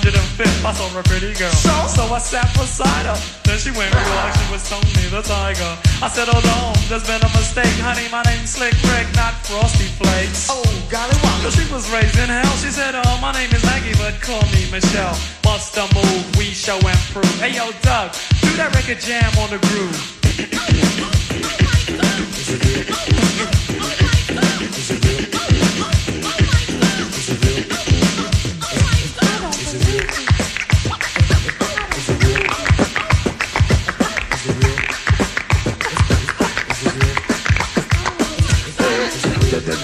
the D train at 205th. I saw a pretty girl. So? So I sat beside her. Then she went real like she was Tony the Tiger. I said, hold on, there's been a mistake. Honey, my name's Slick Rick, not Frosty Flakes. Oh, golly, wow. Cause she was raised in hell. She said, oh, my name is Maggie, but call me Michelle. Bust a move, we show and prove. Hey, yo, Doug, do that record jam on the groove. As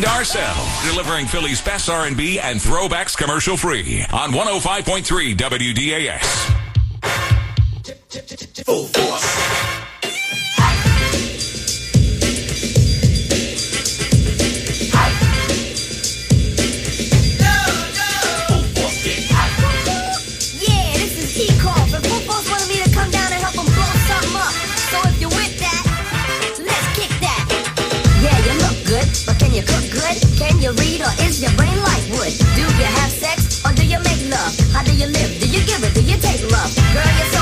Darcel, delivering Philly's best R&B and throwbacks commercial free on 105.3 WDAS. Full force. Can you read or is your brain like wood? Do you have sex or do you make love? How do you live? Do you give it? Do you take love? Girl,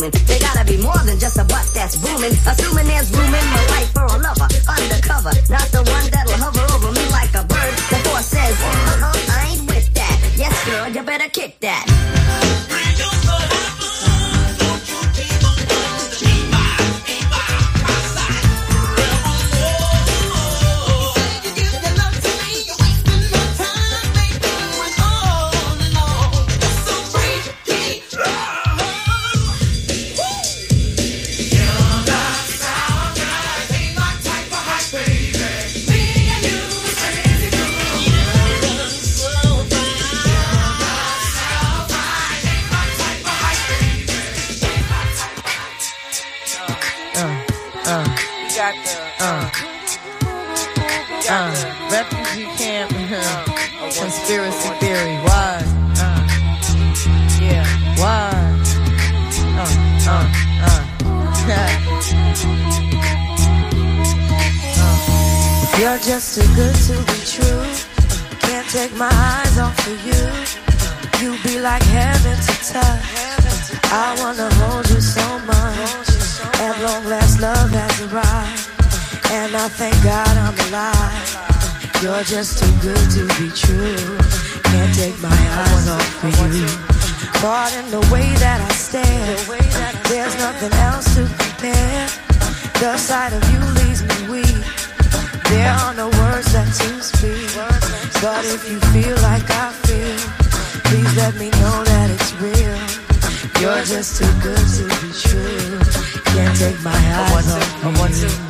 human. They gotta be more than just a butt that's booming. Assuming there's room in my life for a lover. Undercover, not the Too good to be true. Can't take my eyes off of you. You be like heaven to touch. I wanna hold you so much. Have long last, love has arrived. And I thank God I'm alive. You're just too good to be true. Can't take my eyes off of you. Caught in the way that I stand. There's nothing else to compare. The sight of you leaves me weak. There are no words that to speak, but if you feel like I feel, please let me know that it's real. You're just too good to be true. Can't take my eyes off you.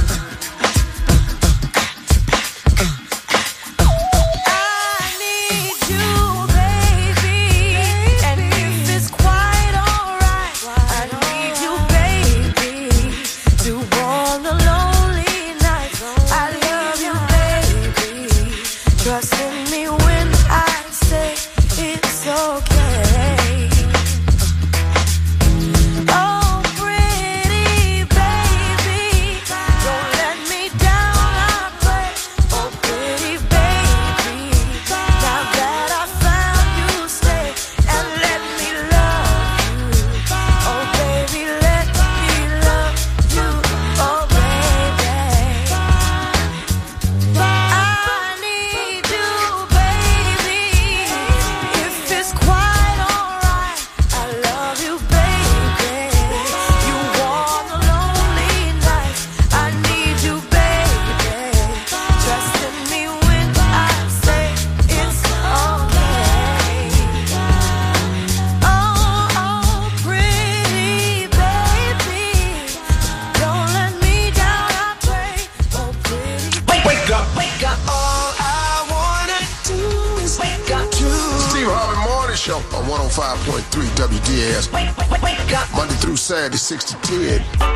30, 60, 10.